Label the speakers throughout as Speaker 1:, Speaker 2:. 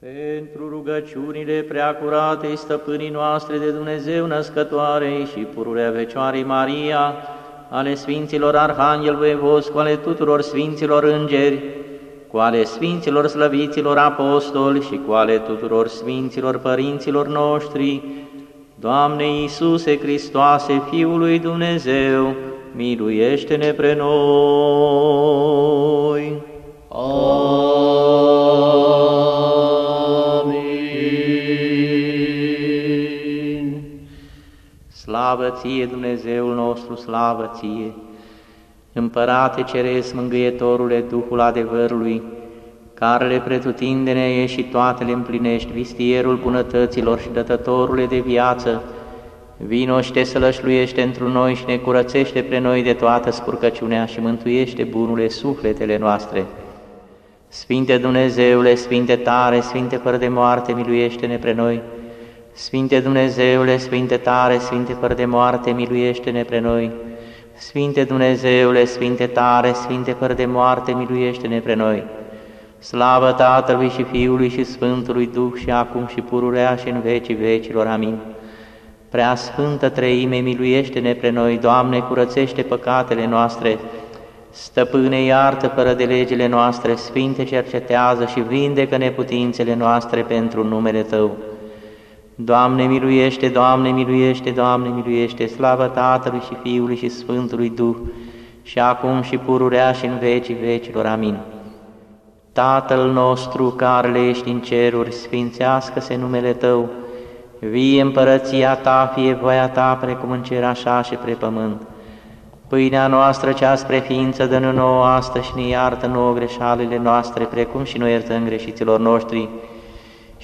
Speaker 1: Pentru rugăciunile preacuratei stăpânii noastre de Dumnezeu născătoarei și pururea Fecioarei Maria, ale Sfinților Arhanghel Voievos, cu ale tuturor Sfinților Îngeri, cu ale Sfinților Slăviților Apostoli și cu ale tuturor Sfinților Părinților noștri, Doamne Iisuse Hristoase, Fiul lui Dumnezeu, miluiește-ne pre noi!
Speaker 2: Amin.
Speaker 1: Slavă ție, Dumnezeul nostru, slavă ție! Împărate Ceresc, Mângâietorule, Duhul adevărului, care le pretutindene e și toate le împlinești, vistierul bunătăților și dătătorule de viață, vino și te sălășluiește într noi și ne curățește pre noi de toată spurcăciunea și mântuiește bunule sufletele noastre. Sfinte Dumnezeule, Sfinte tare, Sfinte fără de moarte, miluiește-ne pre noi. Sfinte Dumnezeule, Sfinte tare, Sfinte fără de moarte, miluiește-ne pre noi. Sfinte Dumnezeule, Sfinte tare, Sfinte fără de moarte, miluiește-ne pre noi. Slavă Tatălui și Fiului și Sfântului Duh și acum și pururea și în vecii vecilor. Amin. Prea Sfântă Treime, miluiește-ne pre noi, Doamne, curățește păcatele noastre, Stăpâne, iartă fără de legile noastre, Sfinte, cercetează și vindecă neputințele noastre pentru numele Tău. Doamne, miluiește, Doamne, miluiește, Doamne, miluiește, slavă Tatălui și Fiului și Sfântului Duh, și acum și pururea și în vecii vecilor. Amin. Tatăl nostru care ești în ceruri, sfințească-se numele Tău, vie împărăția Ta, fie voia Ta, precum în cer așa și pre pământ. Pâinea noastră cea spre ființă dă nouă astăzi și ne iartă nouă greșalile noastre, precum și noi iertăm greșiților noștri,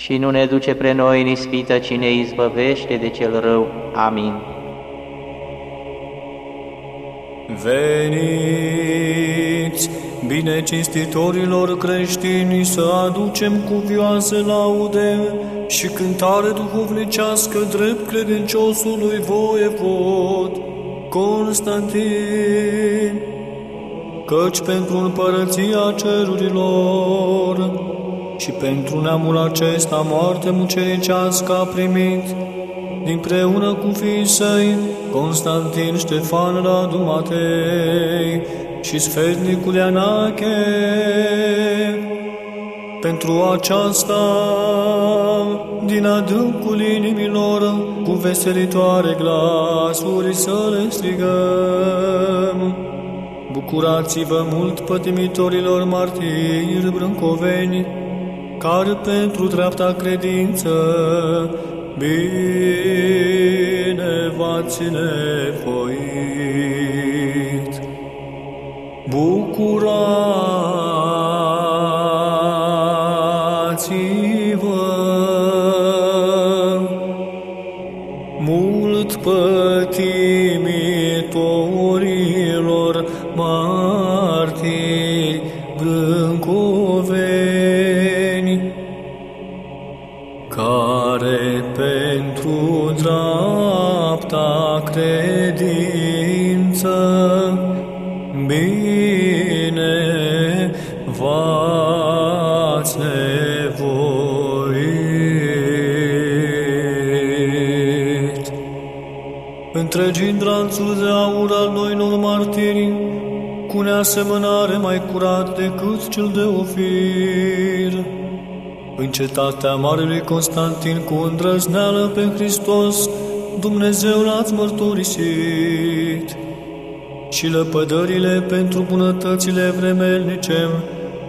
Speaker 1: și nu ne duce pre noi în ispită, ci ne izbăvește de cel rău. Amin.
Speaker 2: Veniți, bine cinstitorilor creștini, să aducem cuvioase laude și cântare duhovnicească drept credinciosului voievod, Constantin, căci pentru împărăția cerurilor și pentru neamul acesta moarte mucenicească a primit, dinpreună cu fiii săi, Constantin, Ștefan, Radu, Matei și sfetnicul Ianache. Pentru aceasta, din adâncul inimilor, cu veselitoare glasuri să le strigăm. Bucurați-vă mult, pătimitorilor martiri brâncoveni, care pentru dreapta credință bine v-ați nevoit. Bucurați-vă mult pătimitorilor credință bine v-ați nevoit. Întregind ranțul de aur al noilor martiri, cu neasemănare mai curat decât cel de ofir, în cetatea Marelui Constantin cu îndrăzneală pe Hristos, Dumnezeu l-ați mărturisit și lăpădările pentru bunătățile vremelnice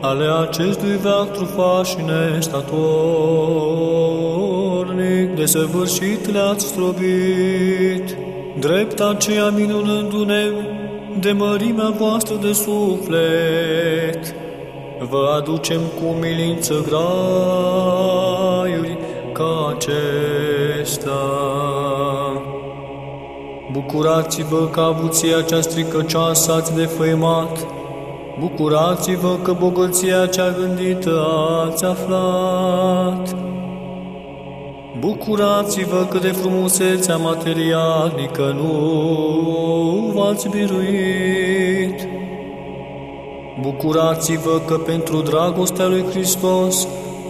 Speaker 2: ale acestui veac trufaș și nestatornic de săvârșit le-ați strobit, drept aceea minunându-ne de mărimea voastră de suflet, vă aducem cu milință graiuri ca acesta. Bucurați-vă că avuția cea stricăcioasă ați defăimat, bucurați-vă că bogăția cea gândită ați aflat. Bucurați-vă că de frumusețea materialnică nu v-ați biruit. Bucurați-vă că pentru dragostea lui Hristos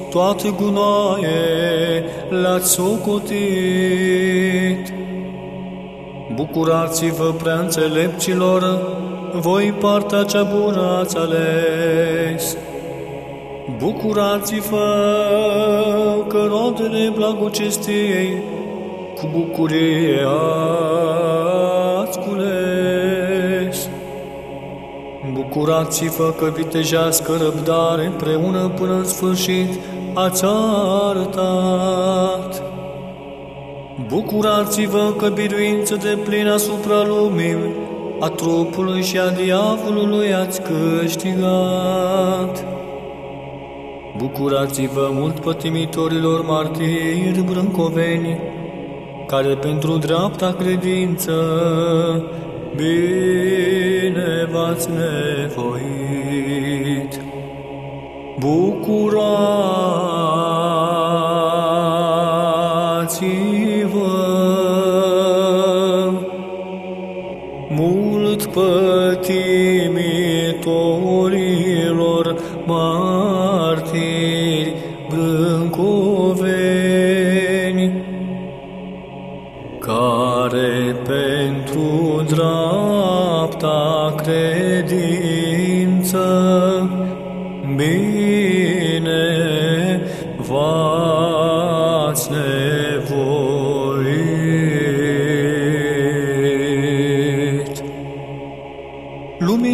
Speaker 2: toate gunoaie le-ați socotit. Bucurați-vă, prea înțelepților, voi partea cea bună ați ales. Bucurați-vă că rodele blagocestiei cu bucurie ați cules. Bucurați-vă că vitejească răbdare împreună până în sfârșit ați arătat. Bucurați-vă că biruință de plin asupra lumii, a trupului și a diavolului ați câștigat. Bucurați-vă mult pătimitorilor martiri brâncoveni, care pentru dreapta credință bine v-ați nevoit. Bucurați-vă pătimitorilor martiri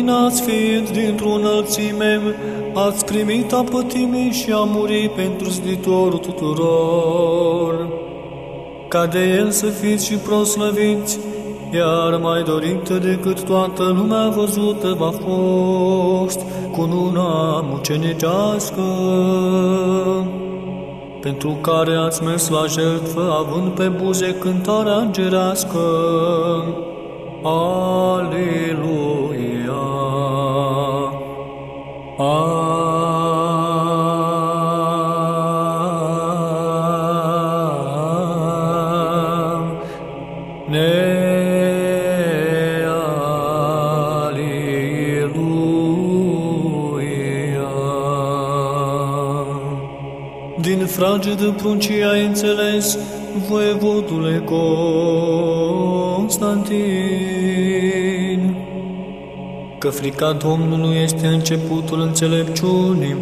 Speaker 2: Luminați fiind dintr-o înălțime, ați primit a pătimii și a muri pentru zditorul tuturor ca de el să fiți și proslăviți, iar mai dorită decât toată lumea văzută v-a fost cununa mucenicească, pentru care ați mers la jertfă, având pe buze cântarea îngerească. Aleluia! Din fragedă pruncii ai înțeles, voievodule Constantin, că frica Domnului este începutul înțelepciunii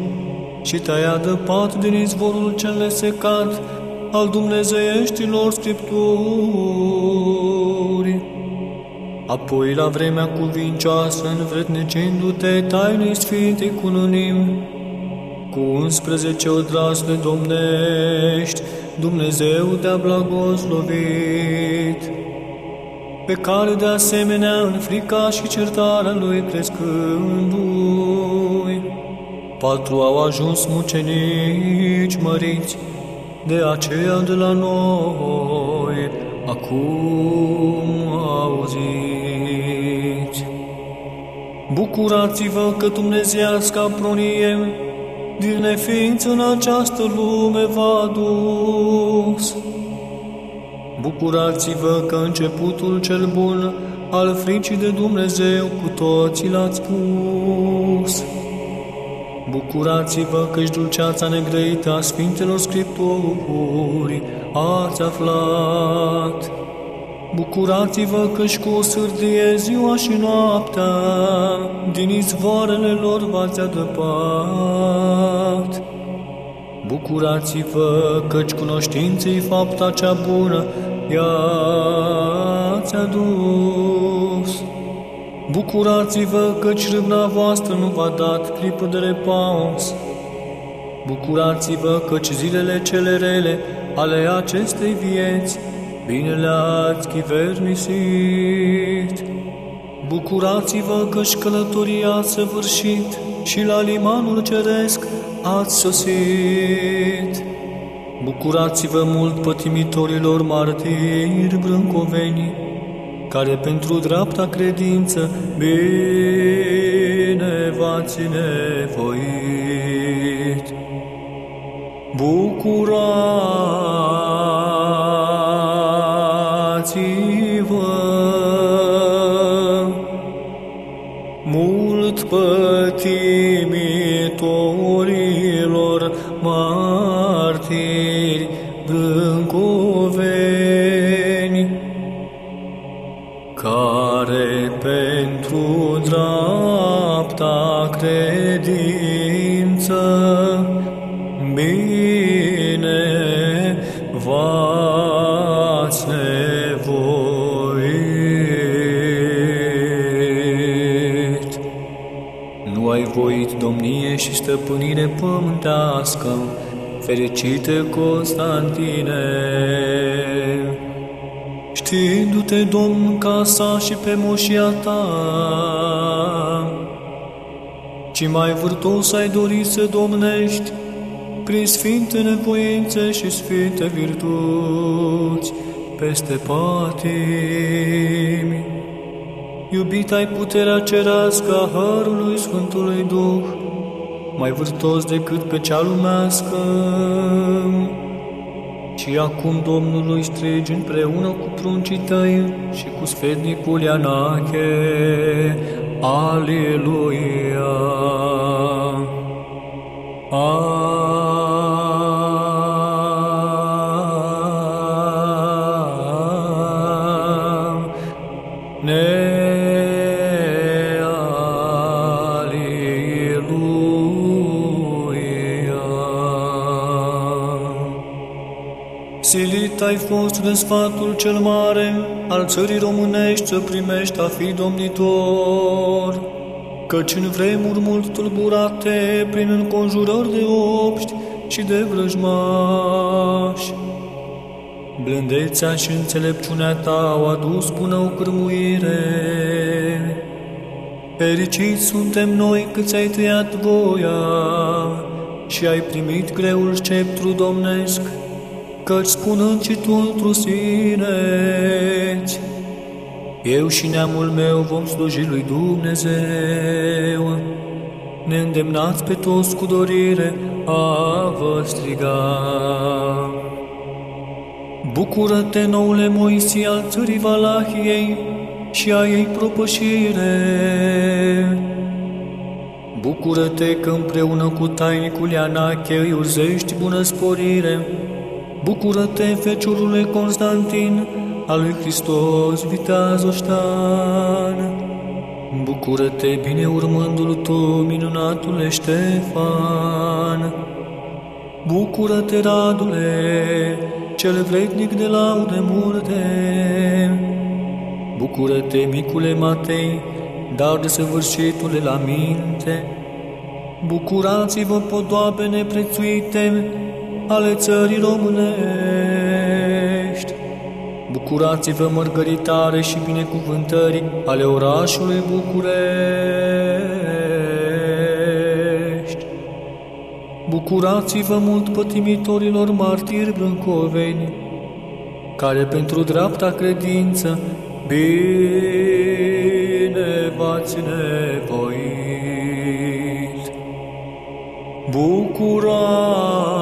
Speaker 2: și te-ai adăpat din izvorul cel nesecat al dumnezeieștilor scripturi. Apoi, la vremea cuvincioasă, învrednicindu-te tainei Sfintei Cununim, cu 11 odrazne domnești, Dumnezeu te-a blagoslovit, pe care de asemenea în frica și certarea lui crescându-i, patru au ajuns mucenici măriți, de aceea de la noi acum auziți. Bucurați-vă că Dumnezeiasca pronie din neființă în această lume v-a dus. Bucurați-vă că începutul cel bun al fricii de Dumnezeu cu toții l-ați pus. Bucurați-vă că-și dulceața negrăită a Sfintelor Scripturi ați aflat. Bucurați-vă că-și cu o sârdie ziua și noaptea din izvoarele lor v-ați adăpat. Bucurați-vă căci cunoștinței fapta cea bună i-ați adus. Bucurați-vă căci râvna voastră nu v-a dat clipă de repaus. Bucurați-vă căci zilele cele rele ale acestei vieți bine le-ați chivernisit. Bucurați-vă că-și călătoria ați săvârșit și la limanul ceresc ați sosit. Bucurați-vă mult pătimitorilor martiri brâncoveni, care pentru dreapta credință bine v-ați nevoit. Bucurați-vă mult pătimitorilor și stăpânire pământească, fericite Constantine. Știindu-te, Domn, casa și pe moșia ta, ci mai vârtos ai dorit să domnești prin sfinte nevoințe și sfinte virtuți peste patimi. Iubit ai puterea cerească a Harului Sfântului Duh, mai vârtos decât pe cea lumească. Și acum Domnului strigi împreună cu pruncii tăi și cu sfednicul Ianache. Aleluia! Silit ai fost de sfatul cel mare al țării românești să primești a fi domnitor, căci în vremuri mult tulburate prin înconjurări de obști și de vrăjmași. Blândețea și înțelepciunea ta au adus bună o cârmuire. Fericiți suntem noi că ți-ai tăiat voia și ai primit greul sceptru domnesc, căci spunând și tu într sineți, eu și neamul meu vom sluji lui Dumnezeu. Ne îndemnați pe toți cu dorire a vă striga. Bucură-te, noule Moisi al țării Valahiei și a ei propășire. Bucură-te că împreună cu tainicul Ianache îi urzești bună sporire. Bucură-te, feciorule Constantin, al lui Hristos, viteaz oștan. Bucură-te, bine urmându-l tu, minunatule Ștefan. Bucură-te, Radule, cel vrednic de laude multe. Bucură-te, micule Matei, dar de săvârșitule la minte. Bucurați-vă, podoabe neprețuite, ale țării românești. Bucurați-vă, mărgăritare și binecuvântări ale orașului București. Bucurați-vă mult pătimitorilor martiri brâncoveni, care pentru dreapta credință bine v-ați nevoit. Bucurați-vă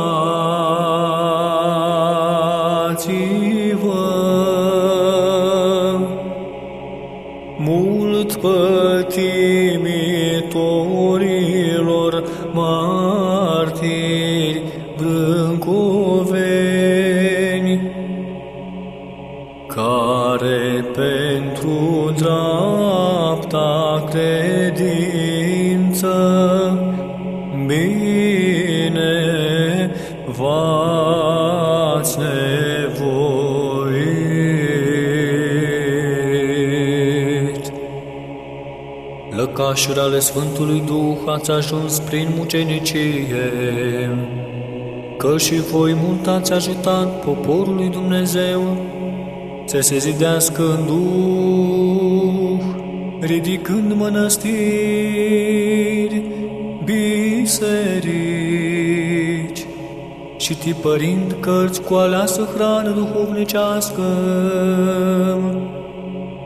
Speaker 2: Lăcașuri ale Sfântului Duh ați ajuns prin mucenicie, că și voi mult ați ajutat poporul lui Dumnezeu să se zidească în Duh, ridicând mănăstiri, biserici și tipărind cărți cu aleasă hrană duhovnicească.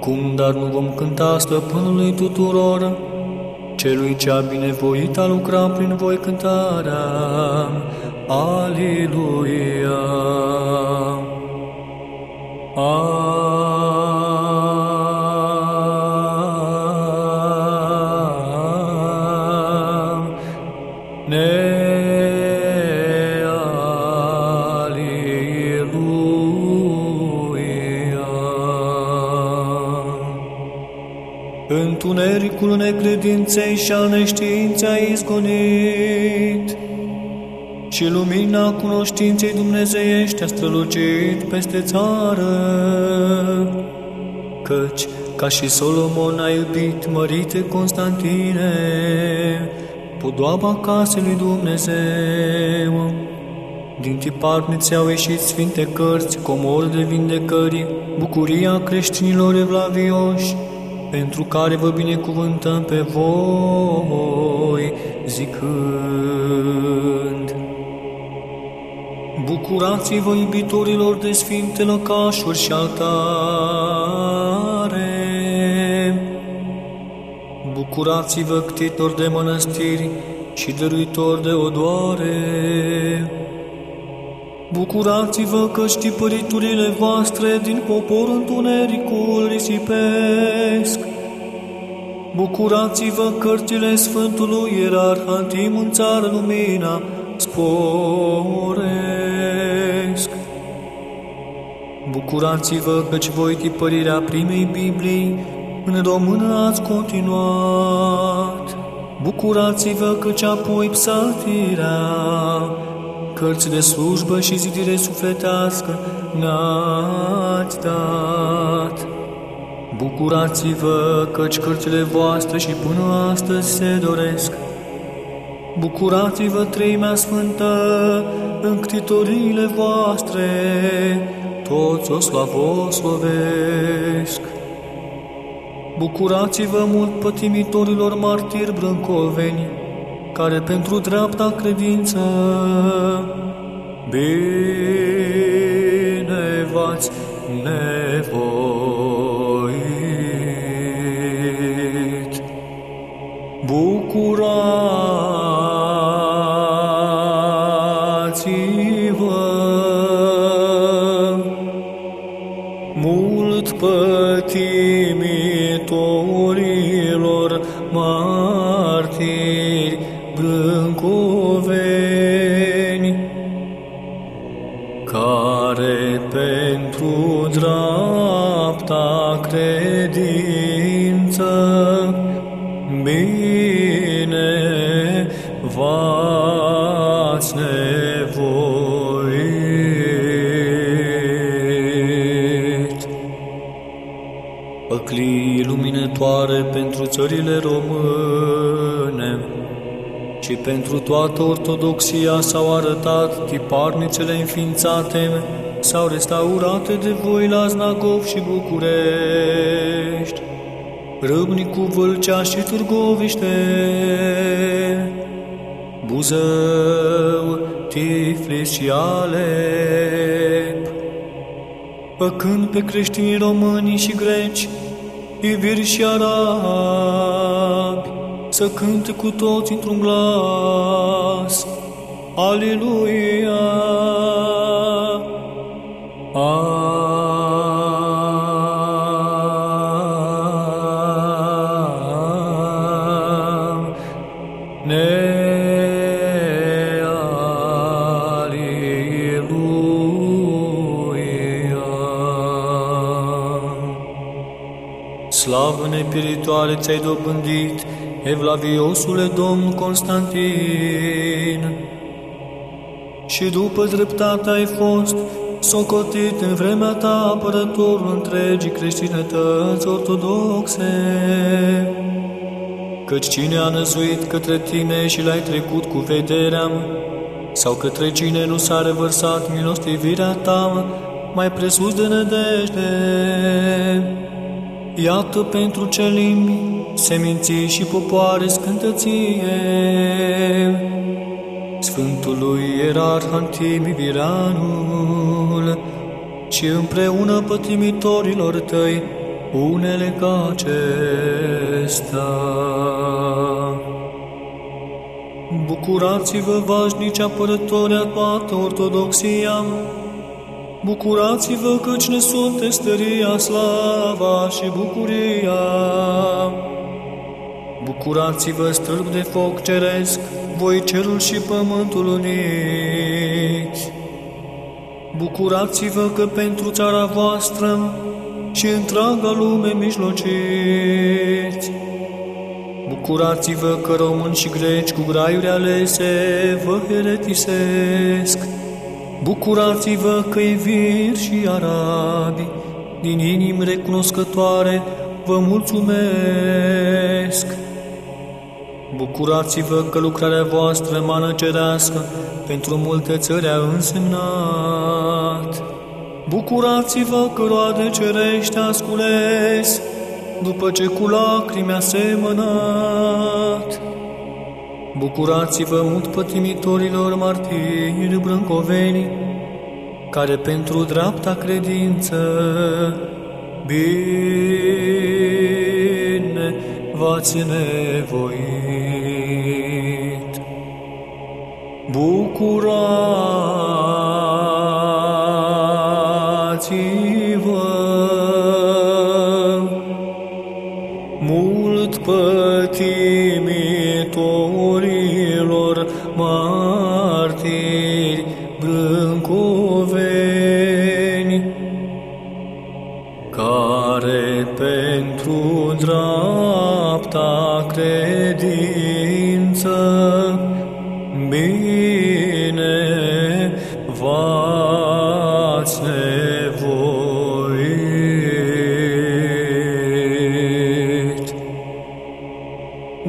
Speaker 2: Cum dar nu vom cânta stăpânului tuturor, celui ce-a binevoit a lucra prin voi cântarea. Aleluia! Întunericul necredinței și al neștiinței a izgonit și lumina cunoștinței dumnezeiești a strălucit peste țară. Căci, ca și Solomon a iubit mărite Constantine, podoaba casei lui Dumnezeu. Din tiparnițe au ieșit sfinte cărți, comor de vindecări, bucuria creștinilor evlavioși, pentru care vă binecuvântăm pe voi, zicând. Bucurați-vă, iubitorilor de sfinte lăcașuri și altare! Bucurați-vă, ctitori de mănăstiri și dăruitori de odoare! Bucurați-vă că știpăriturile voastre din popor întunericul risipesc. Bucurați-vă cărțile Sfântului Ierarh Antim în țară lumina sporesc. Bucurați-vă căci voi tipărirea primei Biblii în română ați continuat. Bucurați-vă căci apoi psaltirea cărți de slujbă și zidire sufletească ne-ați dat. Bucurați-vă, căci cărțile voastre și până astăzi se doresc. Bucurați-vă, treimea sfântă, în ctitoriile voastre, toți o slavoslovesc. Bucurați-vă mult pătimitorilor martiri brâncoveni, care pentru dreapta credință bine v-ați nevoit. Pentru toată ortodoxia s-au arătat tiparnițele înființate sau restaurate de voi la Znagov și București, Râbnicu, Vâlcea și Târgoviște, Buzău, Tiflis și Alep, păcând pe creștinii români și greci, iviri și arabi, să cânte cu toți într-un glas. Aleluia! Slavă nepiritoare ți-ai dobândit, Evlaviosule Domn Constantin, și după dreptate ai fost socotit în vremea ta apărătorul întregii creștinătăți ortodoxe. Căci cine a năzuit către tine și l-ai trecut cu vederea, sau către cine nu s-a revărsat milostivirea ta, mai presus de nădejde. Iată pentru ce limbi, seminții și popoare scântăție. Sfântului Ierarh Antimiviranul și împreună pătimitorilor tăi, unele ca acesta. Bucurați-vă, vașnici apărători a toată ortodoxia, Bucurați-vă căci ne sunteți stăria, slava și bucuria. Bucurați-vă, strâmb de foc ceresc, voi cerul și pământul uniți. Bucurați-vă că pentru țara voastră și întreaga lume mijlociți. Bucurați-vă că români și greci cu graiuri alese vă heretisesc. Bucurați-vă că vir și arabi, din inimi recunoscătoare, vă mulțumesc. Bucurați-vă că lucrarea voastră mană cerească pentru multe țări a însemnat. Bucurați-vă că roade cerește ascules, după ce cu lacrimi a semănat. Bucurați-vă mult pătimitorilor martiri brâncoveni, care pentru dreapta credință bine v-ați nevoit. Bucurați-vă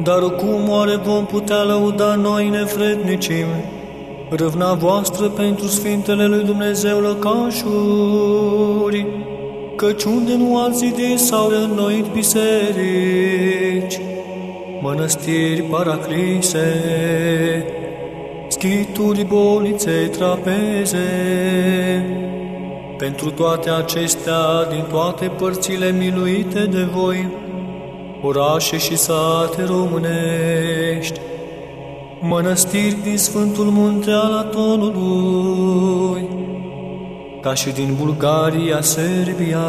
Speaker 2: Dar cum oare vom putea lăuda noi nefrednicim râvna voastră pentru Sfintele lui Dumnezeu lăcașuri, căci unde nu ați zidit sau înnoit biserici, mănăstiri paraclise, schituri, bolițe, trapeze, pentru toate acestea din toate părțile miluite de voi, orașe și sate românești, mănăstiri din Sfântul Munte al Atonului, ca și din Bulgaria, Serbia,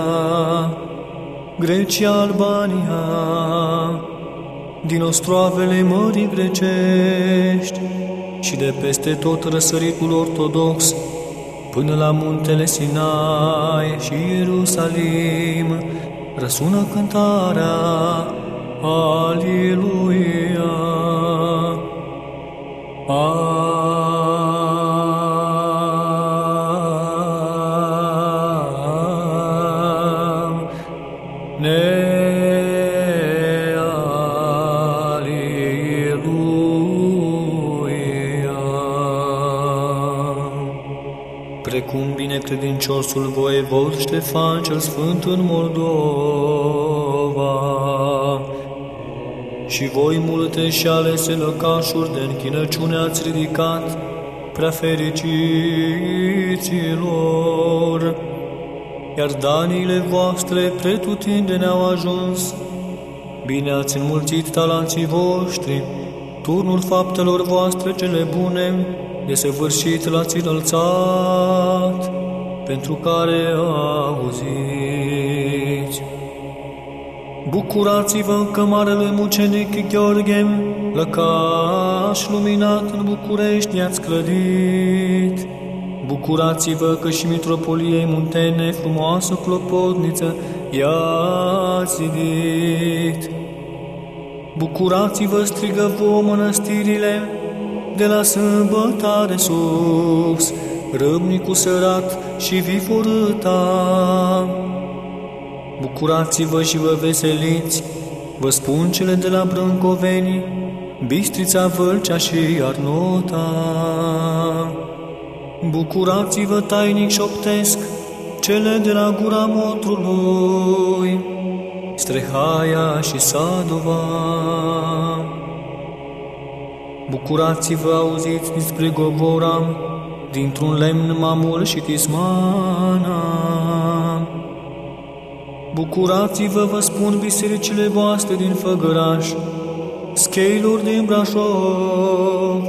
Speaker 2: Grecia, Albania, din ostroavele Mării Grecești și de peste tot răsăritul ortodox, până la muntele Sinai și Ierusalim, răsună cântarea Aliluia. Precum binecredinciosul voievod Ștefan cel Sfânt în Moldova, și voi multe și alese lăcașuri de închinăciune ați ridicat, prea fericiților, iar daniile voastre pretutindeni au ajuns. Bine ați înmulțit talanții voștri, turnul faptelor voastre cele bune, desăvârșit l-ați înălțat, pentru care auziți. Bucurați-vă că Marele Mucenic Gheorghe, lăcaș luminat în București, i-ați clădit. Bucurați-vă că și Mitropoliei Muntene, frumoasă clopotniță, i-ați zidit. Bucurați-vă, strigă vouă mănăstirile, de la sâmbăta de sus, râmnicul sărat și viforâta. Bucurați-vă și vă veseliți, vă spun cele de la Brâncoveni, Bistrița, Vâlcea și Arnota. Bucurați-vă tainic șoptesc, cele de la gura motrului, Strehaia și Sadova. Bucurați-vă, auziți despre Govora, dintr-un lemn mamul și tismana. Bucurați-vă, vă spun, bisericile voastre din Făgăraș, scheilor din Brașov,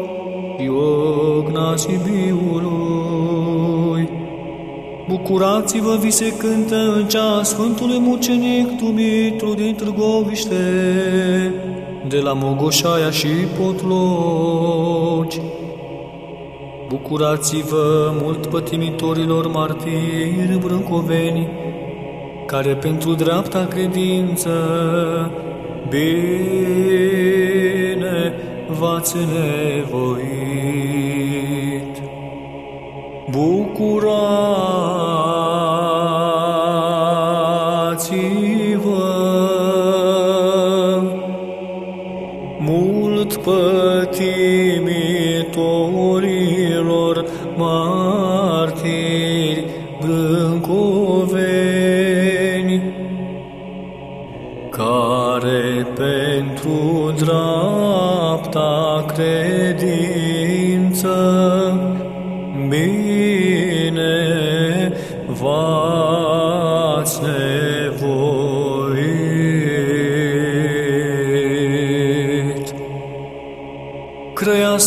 Speaker 2: Iogna Sibiului. Bucurați-vă, vi se cântă în cea Sfântului Mucenic Dumitru din Târgoviște, de la Mogoșaia și Potloci. Bucurați-vă mult pătimitorilor martiri brâncoveni, care pentru dreapta credință bine v-ați nevoit. Bucurați-vă mult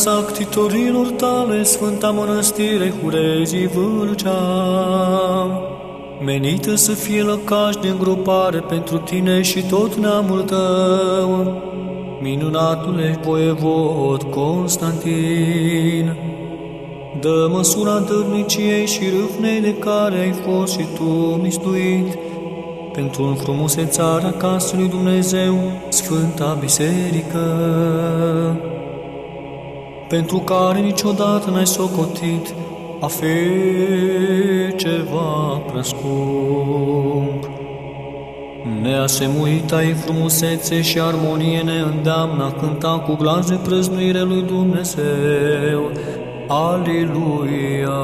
Speaker 2: Crea sactitorilor tale, Sfânta Mănăstire Hurezii Vâlcea, menită să fie lăcaș de îngropare pentru tine și tot neamul tău, minunatule voievod Constantin, dă măsura dărniciei și râvnei de care ai fost și tu mistuit, pentru înfrumusețarea casului Dumnezeu, Sfânta Biserică, pentru care niciodată n-ai socotit a fi ceva prea scump. Neasemuita ei frumusețe și armonie ne îndeamnă a cânta cu glas de prăznuire lui Dumnezeu. Aleluia!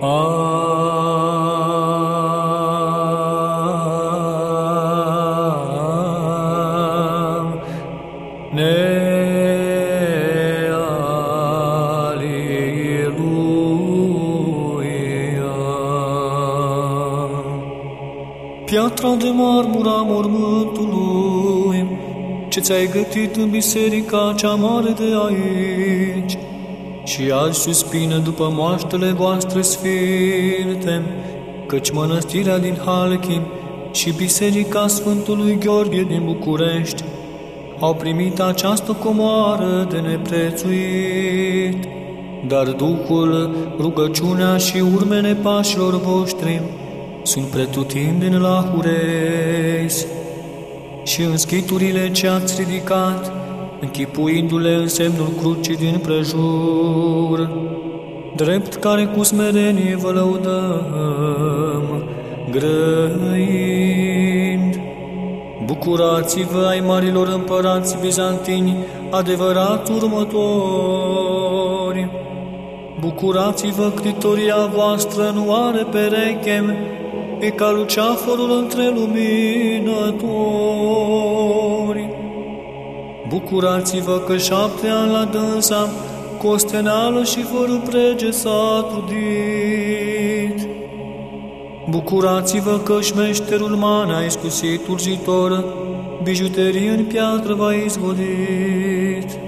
Speaker 2: Piatra de marmură a mormântului, ce ți-ai gătit în biserica cea mare de aici, și azi suspină după moaștele voastre sfinte, căci mănăstirea din Halchim și biserica Sfântului Gheorghe din București au primit această comoară de neprețuit, dar Duhul, rugăciunea și urmele pașilor voștri sunt pretutindeni la hurezi și în schiturile ce ați ridicat, închipuindu-le în semnul crucii din prejur, drept care cu smerenie vă lăudăm, grăind. Bucurați-vă ai marilor împărați bizantini, adevărat următori. Bucurați-vă, critoria voastră nu are pereche, e ca luceafărul între luminători. Bucurați-vă că șapte ani la dânsa, costenală și fără prege s-a trudit. Bucurați-vă că șmeșterul mana iscusit urgitor, bijuterii în piatră v-a izvodit.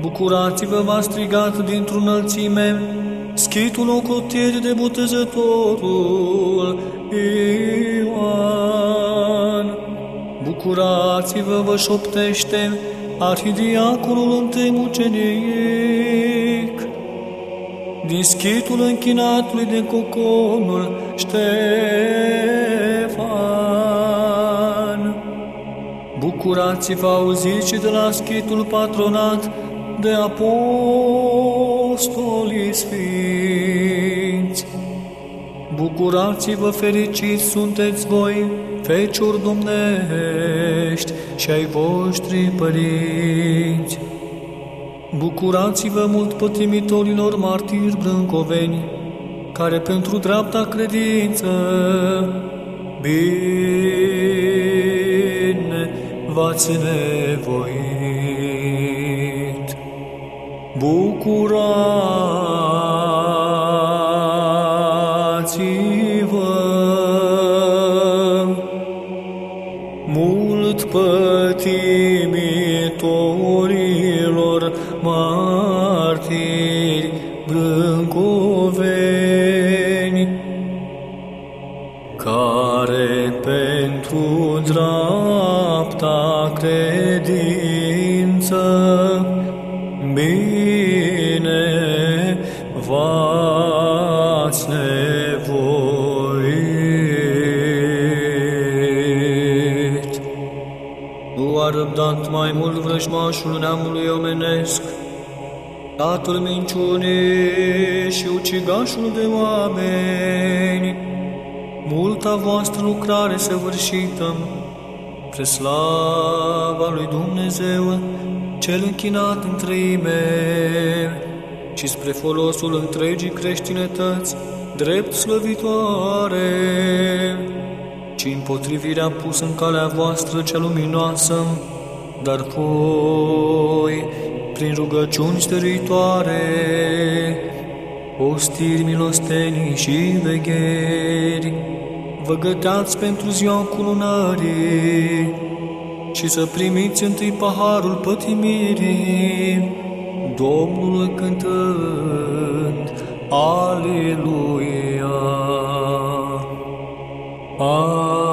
Speaker 2: Bucurați-vă, v-a strigat dintr-o înălțime, schitul ocotit de botezătorul Ioan. Bucurați-vă, vă șoptește, arhidiaconul întâi mucenic, din schitul închinatului de coconul Ștefan. Bucurați-vă, auziți și de la schitul patronat de apostolii sfinți. Bucurați-vă, fericiți sunteți voi, feciuri dumnești și ai voștri părinți. Bucurați-vă mult pătimitorilor martiri brâncoveni, care pentru dreapta credință bine v-ați nevoit. Bucurați-vă lăudat mai mult vrăjmașul neamului omenesc, tatăl minciunii și ucigașul de oameni, multa voastră lucrare săvârșită, pre slava lui Dumnezeu, cel închinat în trăime, și spre folosul întregii creștinătăți, drept slăvitoare, ci împotrivirea pus în calea voastră cea luminoasă, dar voi, prin rugăciuni stăruitoare, ostiri milostenii și vegheri, vă găteați pentru ziua cununării și să primiți întâi paharul pătimirii, Domnului cântând, Aleluia! Mulți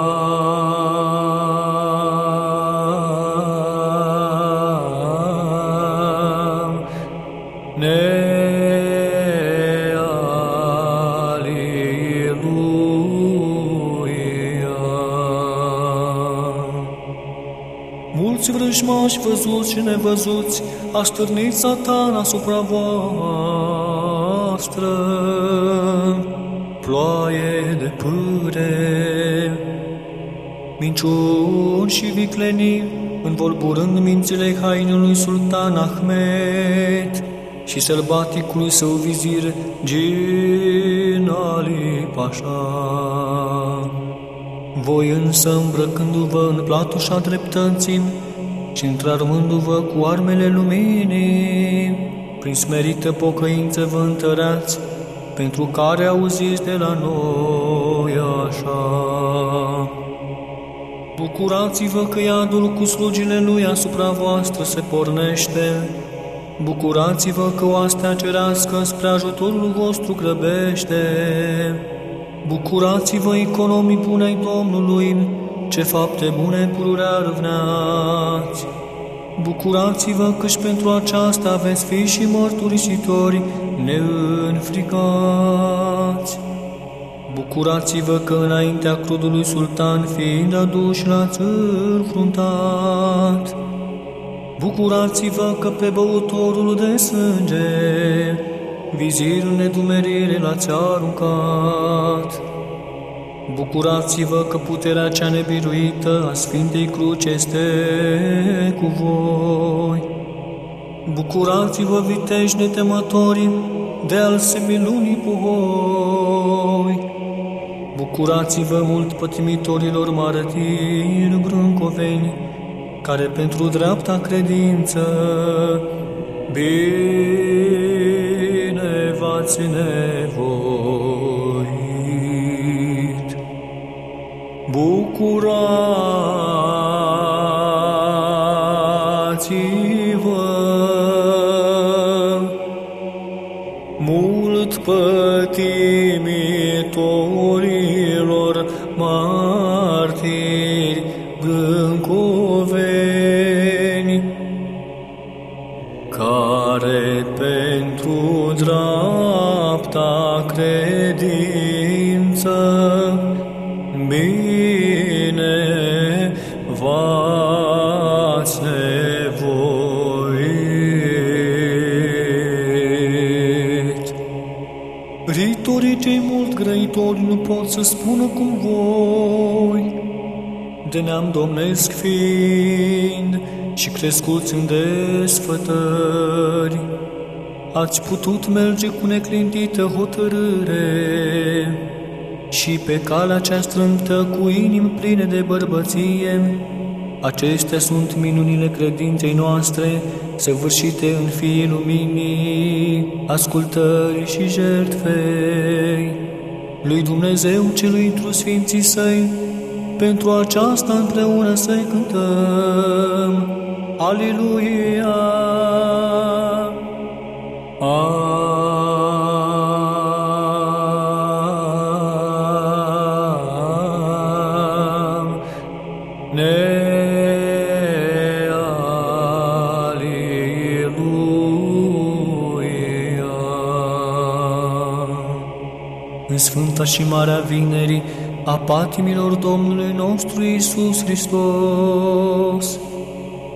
Speaker 2: vrăjmași văzuți și nevăzuți a stârnit satan asupra voastră ploaie de pâre, minciuni și viclenii, învolburând mințile hainului sultan Ahmed și sălbaticului său vizir Gin Ali Pașa. Voi însă, îmbrăcându-vă în platușa dreptății și întrarmându-vă cu armele luminii, prin smerită pocăință vă întăreați pentru care auziți de la noi așa. Bucurați-vă că iadul cu slugile lui asupra voastră se pornește. Bucurați-vă că oastea cerească spre ajutorul vostru grăbește. Bucurați-vă economii bunei Domnului, ce fapte bune pururea râvneați. Bucurați-vă că și pentru aceasta veți fi și mărturisitori neînfricați. Bucurați-vă că înaintea crudului sultan, fiind aduși la țăr fruntat, Bucurați-vă că pe băutorul de sânge, vizirul nedumerire l-ați aruncat. Bucurați-vă că puterea cea nebiruită a Sfintei Cruci este cu voi. Bucurați-vă, viteși netemători, de al semilunii puhoi. Bucurați-vă mult pătimitorilor marătiri brâncoveni, care pentru dreapta credință bine v-ați nevoit. Bucurați-vă mult grăitori nu pot să spună cum voi, de neam domnesc fiind și crescuți în desfătări, ați putut merge cu neclintită hotărâre și pe calea cea strântă cu inimi pline de bărbăție. Acestea sunt minunile credinței noastre, săvârșite în fiii luminii, ascultării și jertfei. Lui Dumnezeu celui întru Sfinții Săi, pentru aceasta împreună să-i cântăm. Aleluia! În Sfânta și Marea Vinerii a patimilor Domnului nostru Isus Hristos,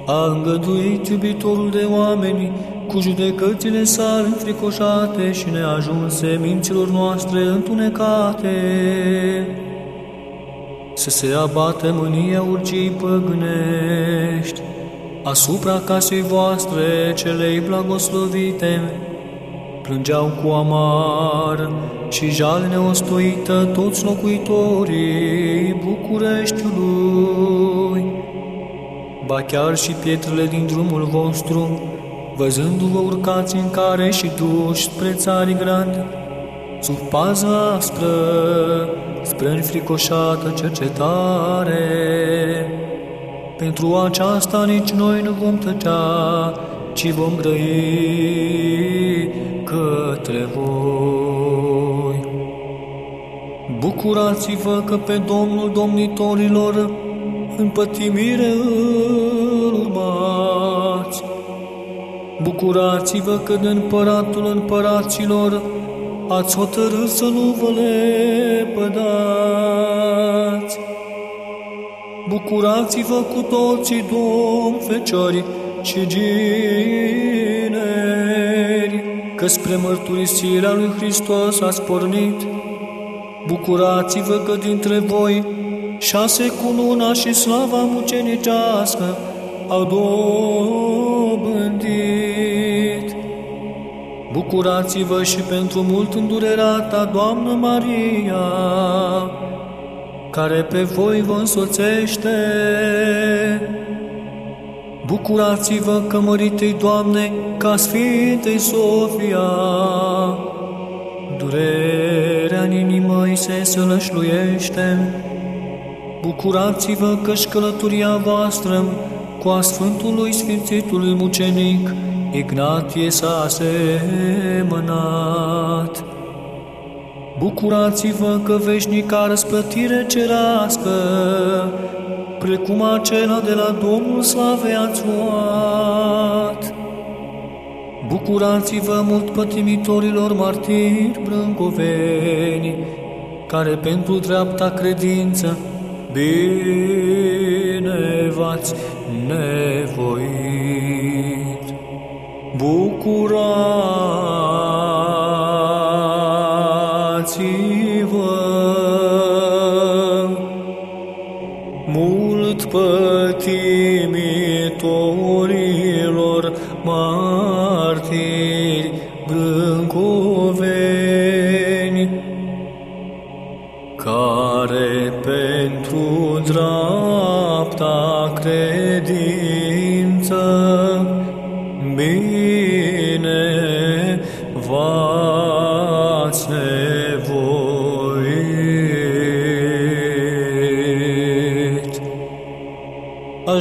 Speaker 2: a îngăduit iubitorul de oameni cu judecățile sale înfricoșate și neajunse minților noastre întunecate. Să se abate mânia urgii păgânești asupra casei voastre celei blagoslovite, plângeau cu amar și jale neostoită toți locuitorii Bucureștiului. Ba chiar și pietrele din drumul vostru, văzându-vă urcați în care și duși spre țarii grande, sub paza aspră, spre înfricoșată cercetare. Pentru aceasta nici noi nu vom tăcea, ci vom grăi către voi. Bucurați-vă că pe Domnul domnitorilor în pătimire îl urmați. Bucurați-vă că de împăratul împăraților ați hotărât să nu vă lepădați. Bucurați-vă cu toții, domn, feciori și gineri, că spre mărturisirea lui Hristos ați pornit. Bucurați-vă că dintre voi șase cu luna și slava mucenicească au dobândit. Bucurați-vă și pentru mult îndurerata Doamnă Maria, care pe voi vă însoțește. Bucurați-vă că măritei Doamne, ca Sfintei Sofia, durerea în inimă îi se sălășluiește. Bucurați-vă că călătoria voastră cu a Sfântului Sfințitului Mucenic Ignatie s-a asemănat. Bucurați-vă că veșnica răsplătire cerească, precum acela de la Domnul Slavei ați luat. Bucurați-vă mult pătimitorilor martiri brâncoveni, care pentru dreapta credință bine v-ați nevoit. Bucurați-vă pătimitorilor martiri brâncoveni, care pentru dreapta credință bine v-ați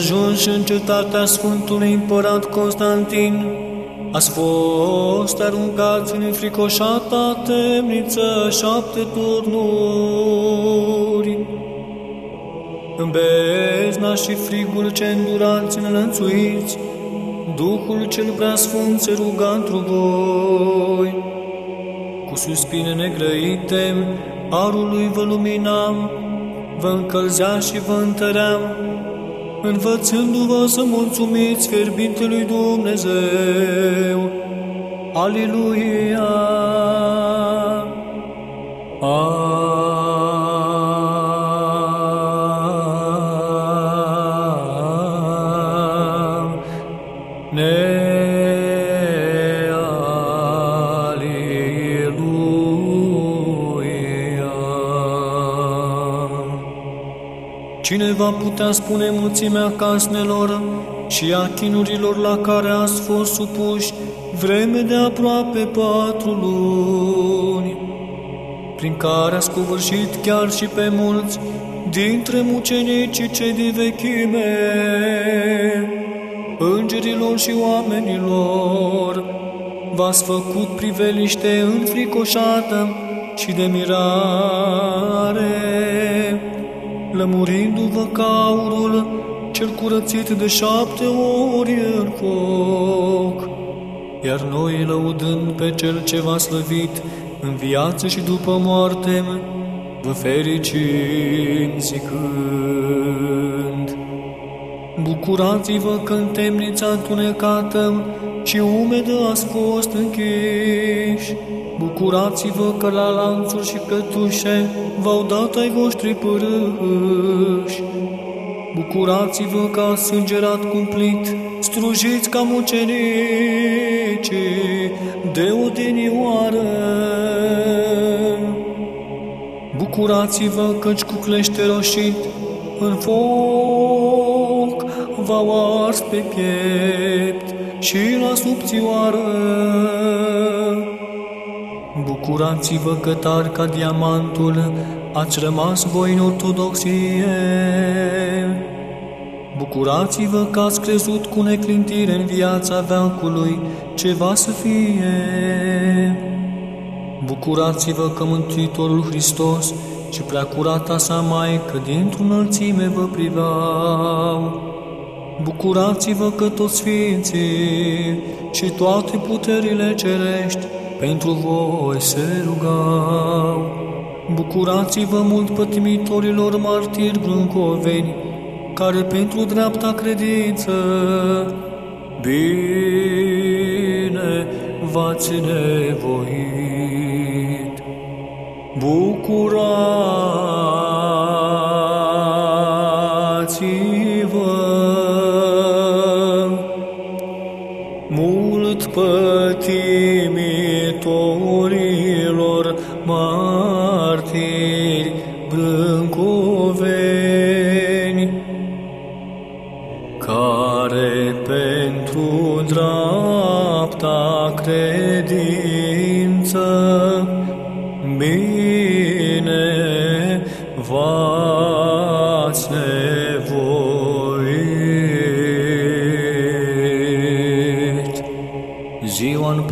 Speaker 2: Ajunși în cetatea Sfântului Împărat Constantin, ați fost aruncați în înfricoșata temniță șapte turnuri. În bezna și frigul ce îndurați înlănțuiți, Duhul cel prea sfânt se ruga întru voi. Cu suspine negrăite, arului vă luminam, vă încălzea și vă întăream, învățându-vă să mulțumiți fierbintelui Dumnezeu. Aleluia! Cine va putea spune mulțimea casnelor și a chinurilor la care ați fost supuși vreme de aproape patru luni, prin care ați covârșit chiar și pe mulți dintre mucenicii cei de vechime, îngerilor și oamenilor, v-ați făcut priveliște înfricoșată și de mirare, lămurindu-vă ca aurul cel curățit de șapte ori în foc. Iar noi, lăudând pe Cel ce v-a slăvit în viață și după moarte, vă fericim zicând. Bucurați-vă că în temnița întunecată și umedă ați fost închiși. Bucurați-vă că la lanțuri și cătușe v-au dat ai voștri părâși. Bucurați-vă că ați sângerat cumplit, strujiți ca mucenicii de odinioară. Bucurați-vă căci cu clește roșit în foc v-au ars pe piept și la subțioară. Bucurați-vă că tari ca diamantul ați rămas voi în ortodoxie. Bucurați-vă că ați crezut cu neclintire în viața veacului ceva să fie. Bucurați-vă că Mântuitorul Hristos și prea curata sa Maică dintr-o înălțime vă priveau. Bucurați-vă că toți Sfinții și toate puterile cerești pentru voi se rugau. Bucurați-vă mult pătimitorilor martiri brâncoveni, care pentru dreapta credință bine v-ați nevoit. Bucurați-vă pătimitorilor martiri brâncoveni, care pentru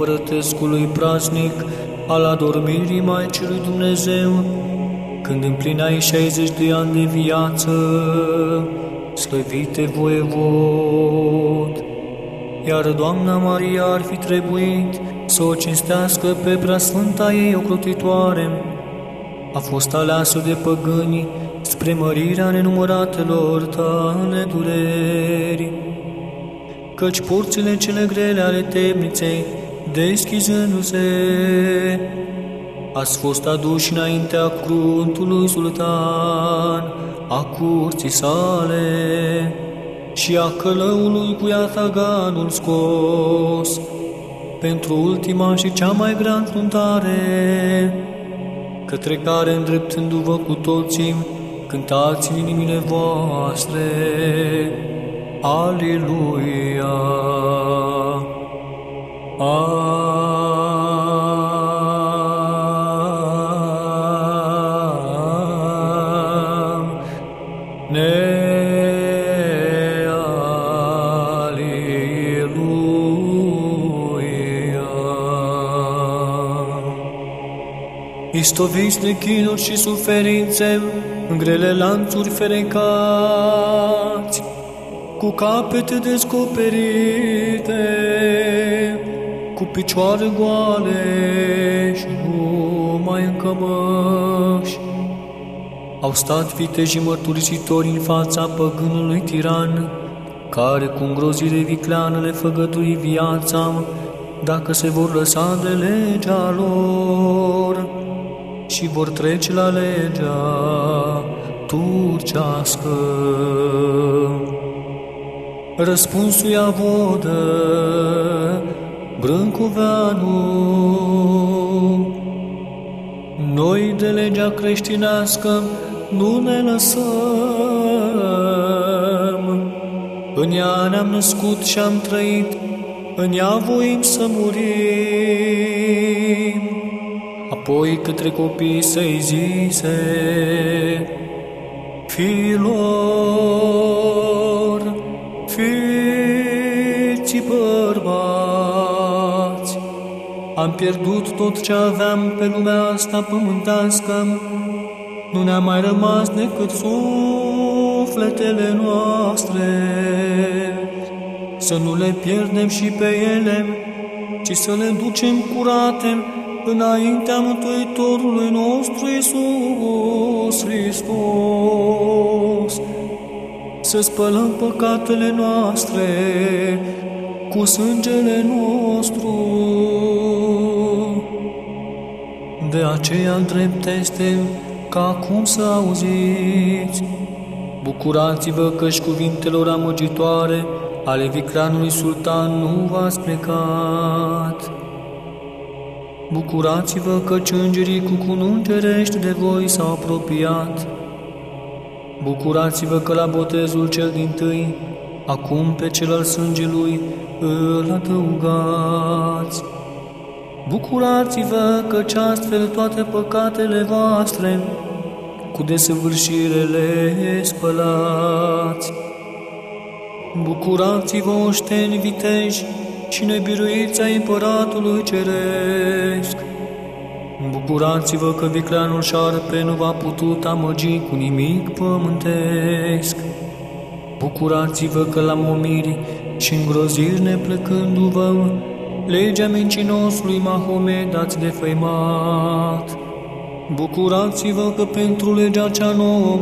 Speaker 2: împărătescului praznic al adormirii Maicii lui Dumnezeu, când împlineai 60 de ani de viață, slăvite voievod, iar Doamna Maria ar fi trebuit să o cinstească pe preasfânta ei ocrotitoare, a fost aleasă de păgâni spre mărirea nenumăratelor tale dureri. Căci porțile cele grele ale temniței, deschizându-se, ați fost aduși înaintea cruntului sultan, a curții sale și a călăului cu iataganul scos, pentru ultima și cea mai grea înfruntare, către care îndreptându-vă cu toții, cântați inimile voastre. Aleluia! Istoviți de chinuri și suferințe, în grele lanțuri ferecați, cu capete descoperite, cu picioare goale și numai în cămăși. Au stat vitejii mărturisitori în fața păgânului tiran, care cu îngrozire vicleană le făgădui viața, dacă se vor lăsa de legea lor și vor trece la legea turcească. Răspunsul ea vodă, Brâncoveanu, noi de legea creștinească nu ne lăsăm. În ea ne-am născut și am trăit, în ea voim să murim. Apoi către copii să-i zise, Fiilor, fiți bărbați, am pierdut tot ce aveam pe lumea asta pământească, nu ne-a mai rămas decât sufletele noastre. Să nu le pierdem și pe ele, ci să le ducem curate înaintea Mântuitorului nostru Iisus Hristos. să spălăm păcatele noastre cu sângele nostru. De aceea drept este ca acum să auziți. Bucurați-vă și cuvintelor amăgitoare ale vicranului sultan nu v-ați plecat. Bucurați-vă că îngerii cu cunungerești de voi s-au apropiat. Bucurați-vă că la botezul cel din tâi, acum pe cel al sângelui, îl adăugați. Bucurați-vă că astfel toate păcatele voastre cu desăvârșire le spălați. Bucurați-vă, oșteni viteji și nebiruiți ai împăratului ceresc. Bucurați-vă că vicleanul șarpe nu v-a putut amăgi cu nimic pământesc. Bucurați-vă că la momiri și îngroziri neplecându-vă, legea mincinosului Mahomed ați defăimat. Bucurați-vă că pentru legea cea nouă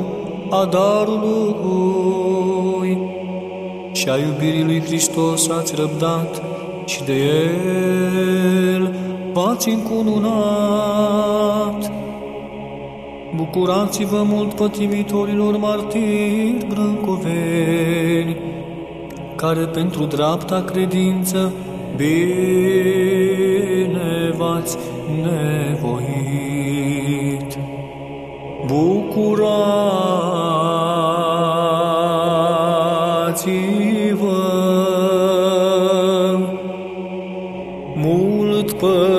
Speaker 2: a darului și a iubirii lui Hristos ați răbdat și de El v-ați încununat. Bucurați-vă mult pătimitorilor martiri brâncoveni, care pentru dreapta credință bine v-ați nevoit. Bucurați-vă mult pătimitorilor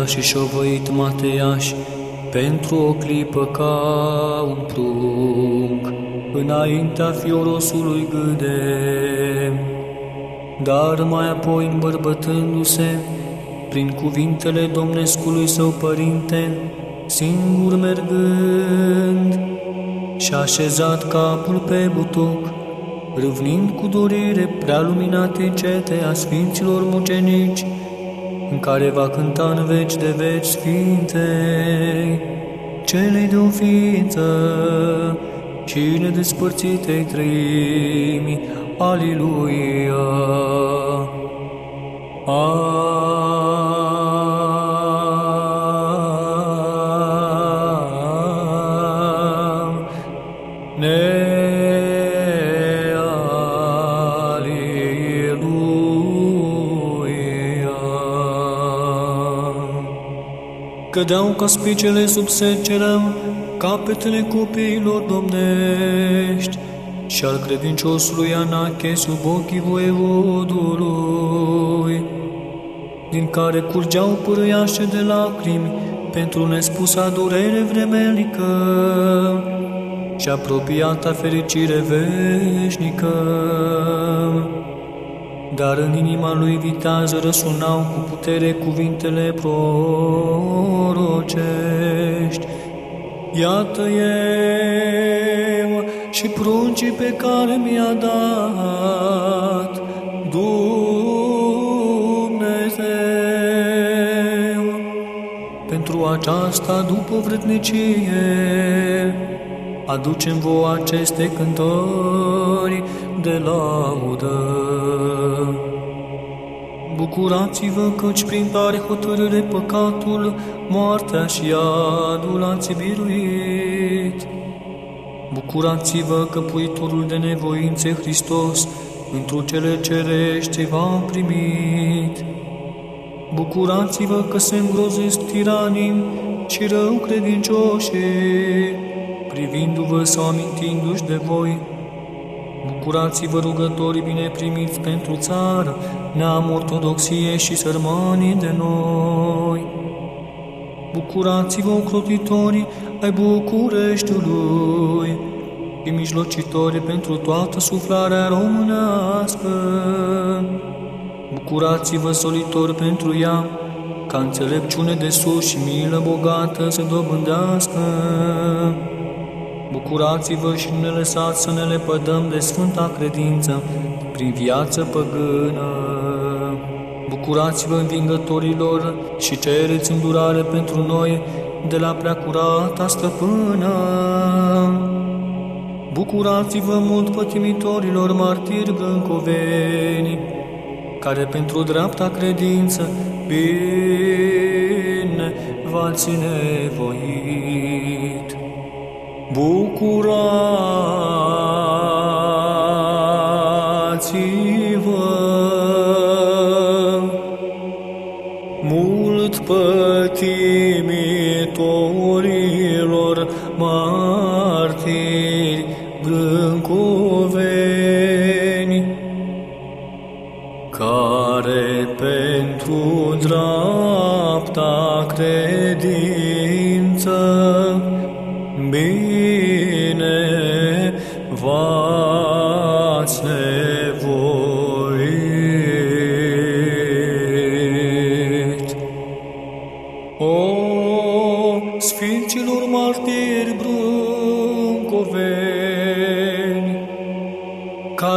Speaker 2: De a și șovăit Mateiaș pentru o clipă ca un prunc înaintea fiorosului gâde, dar mai apoi îmbărbătându-se prin cuvintele Domnescului său părinte, singur mergând, și-a așezat capul pe butuc, râvnind cu dorire prea luminate cete a Sfinților mucenici, în care va cânta în veci de veci sfinte, celei de o ființă și nedespărțitei trăimi, Aliluia! Cădeau ca spicele sub seceră, capetele copiilor domnești și al credinciosului Anache sub ochii voievodului, din care curgeau părâiașe de lacrimi pentru nespusa durere vremelnică și apropiata fericire veșnică. Dar în inima lui vitează răsunau cu putere cuvintele prorocești. Iată eu și pruncii pe care mi-a dat Dumnezeu. Pentru aceasta, după vrednicie, aducem vouă aceste cântări de laudă. Bucurați-vă căci prin tare hotărâre păcatul, moartea și iadul ați biruit. Bucurați-vă că puitorul de nevoințe Hristos într cele cerești v-a primit. Bucurați-vă că se îngrozesc tiranii și rău credincioșii, privindu-vă sau amintindu-și de voi. Bucurați-vă rugătorii bine primiți pentru țară, neam ortodoxie și sărmanii de noi. Bucurați-vă, ocrotitorii ai Bucureștiului, și mijlocitori pentru toată suflarea românească. Bucurați-vă, solitori, pentru ea, ca înțelepciune de sus și milă bogată să dobândească. Bucurați-vă și nu ne lăsați să ne lepădăm de sfânta credință prin viață păgână. Bucurați-vă învingătorilor și cereți îndurare pentru noi de la preacurata stăpână. Bucurați-vă mult pătimitorilor martiri brâncoveni, care pentru dreapta credință bine v-ați nevoit. Bucurați-vă mult pătimitorilor martiri brâncoveni, care pentru dreapta credință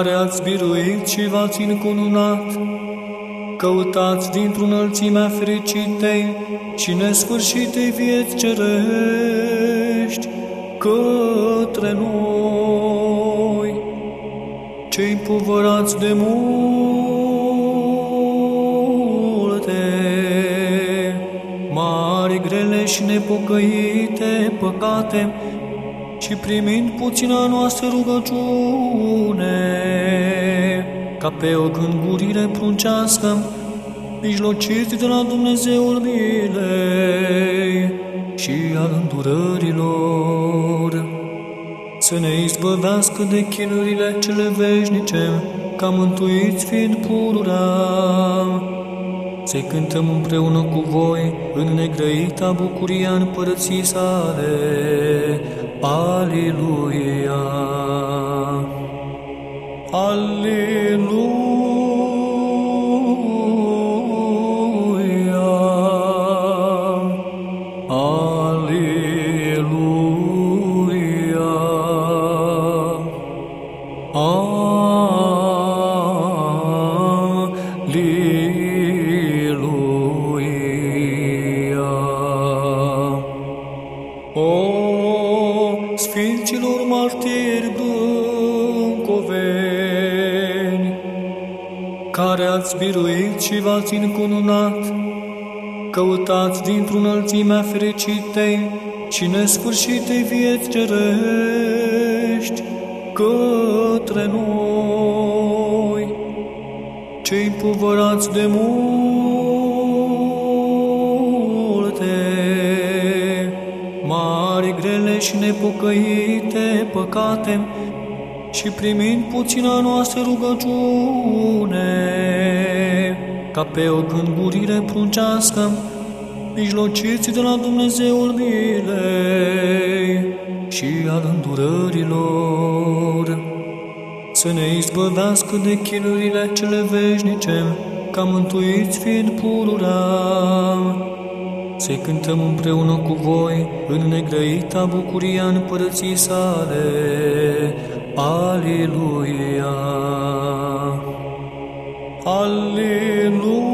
Speaker 2: care ați biruit și v-ați încununat, căutați dintr-o înălțimea fericitei și nesfârșitei vieți cerești către noi, cei povărați de multe, mari, grele și nepocăite păcate, și primind puțina noastră rugăciune, ca pe o gângurire pruncească, mijlociți de la Dumnezeul milei și al îndurărilor, să ne izbăvească de chinurile cele veșnice, ca mântuiți fiind pururea, să cântăm împreună cu voi în negrăita bucuria împărății sale. Aleluia! Aleluia! Și v-ați încununat, căutați dintr-o înălțimea fericitei și nesfârșitei vieți cerești către noi, cei povărați de multe, mari, grele și nepocăite păcate, și primind puțina noastră rugăciune, ca pe o gângurire pruncească, mijlociți de la Dumnezeul milei și al îndurărilor, să ne izbăvească de chinurile cele veșnice, ca mântuiți fiind pururea, să cântăm împreună cu voi în negrăita bucuria împărății sale. Aleluia! Aleluia!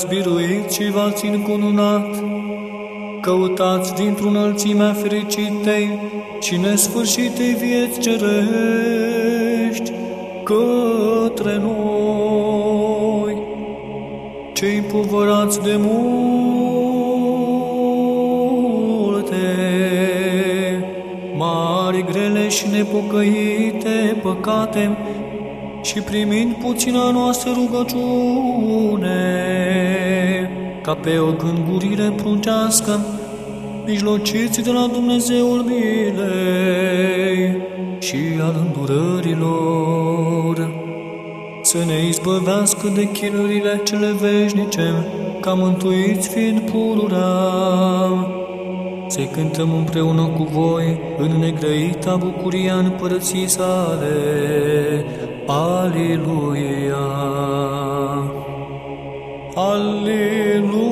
Speaker 2: Ați biruit și v-ați încununat, căutați dintr-o înălțimea fericitei și nesfârșitei vieți cerești către noi, cei povărați de multe, mari, mari, grele și nepocăite păcate, și primind puțina noastră rugăciune, ca pe o gângurire pruncească, mijlociți de la Dumnezeul milei și al îndurărilor, să ne izbăvească de chinurile cele veșnice, ca mântuiți fiind pururea, să cântăm împreună cu voi în negrăita bucuria împărății sale. Aleluia! Aleluia!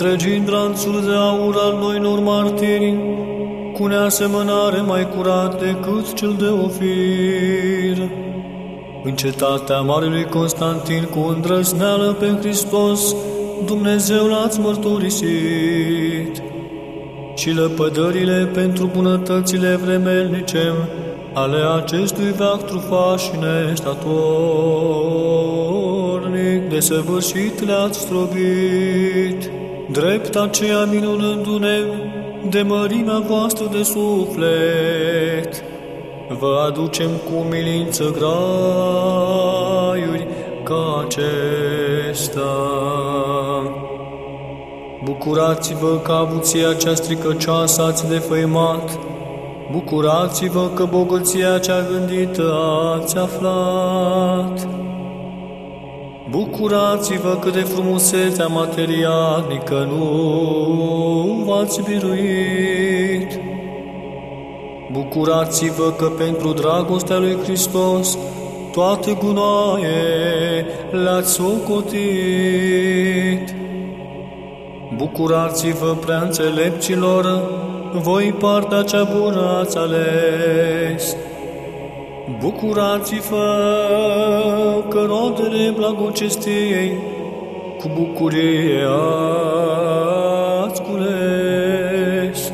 Speaker 2: Întregind lanțul de aur al noilor martiri, cu neasemănare mai curat decât cel de ofir. În cetatea Marelui Constantin, cu îndrăzneală pe Hristos, Dumnezeu l-ați mărturisit și lăpădările pentru bunătățile vremelnice ale acestui veac trufaș și nestatornic de săvârșit le-ați strobit drept aceea minunându-ne de mărimea voastră de suflet, vă aducem cu milință graiuri ca acesta. Bucurați-vă că avuția cea stricăcioasă ați defăimat, bucurați-vă că bogăția cea gândită ați aflat. Bucurați-vă că de frumusețea materialnică nu v-ați biruit. Bucurați-vă că pentru dragostea lui Hristos toate gunoaie le-ați socotit. Bucurați-vă, prea înțelepților, voi partea cea bună ați ales. Bucurați-vă că rodele blagocestiei cu bucurie ați cules.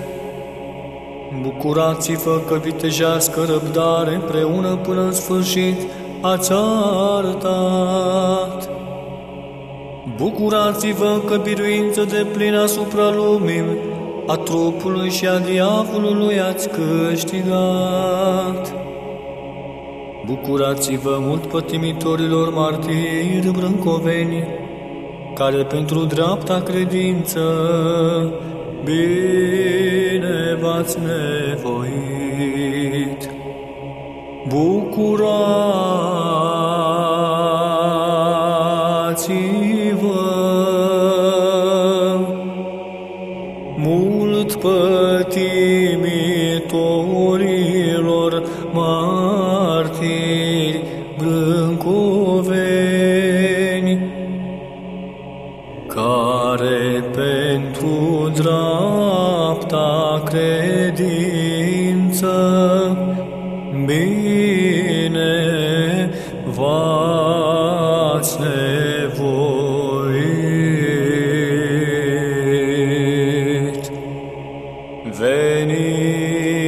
Speaker 2: Bucurați-vă că vitejească răbdare împreună până în sfârșit ați arătat. Bucurați-vă că biruință de plină asupra lumii, a trupului și a diavolului ați câștigat. Bucurați-vă mult pătimitorilor martiri brâncoveni, care pentru dreapta credință bine v-ați nevoit. Bucurați-vă mult pătimitorilor credință bine v-ați nevoit. Veniți,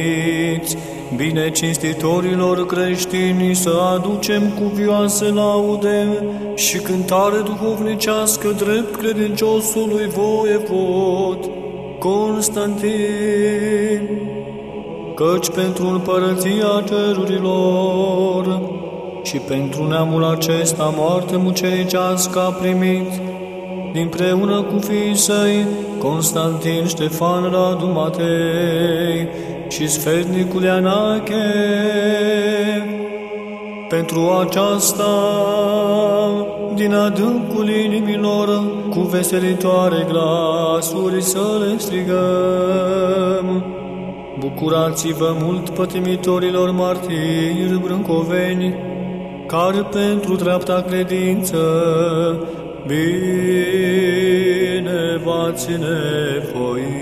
Speaker 2: bine cinstitorilor creștini, să aducem cuvioase laude și cântare duhovnicească drept credinciosului voievod Constantin, căci pentru împărăția cerurilor și pentru neamul acesta moarte mucenicească a primit, dinpreună cu fiii săi, Constantin, Ștefan, Radu, Matei și sfetnicul Ianache. Pentru aceasta, din adâncul inimilor, cu veselitoare glasuri să le strigăm. Bucurați-vă mult pătimitorilor martiri brâncoveni, care pentru dreapta credință bine v-ați nevoit.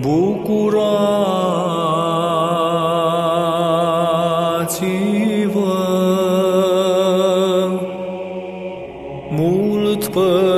Speaker 2: Bucurați-vă pătimitorilor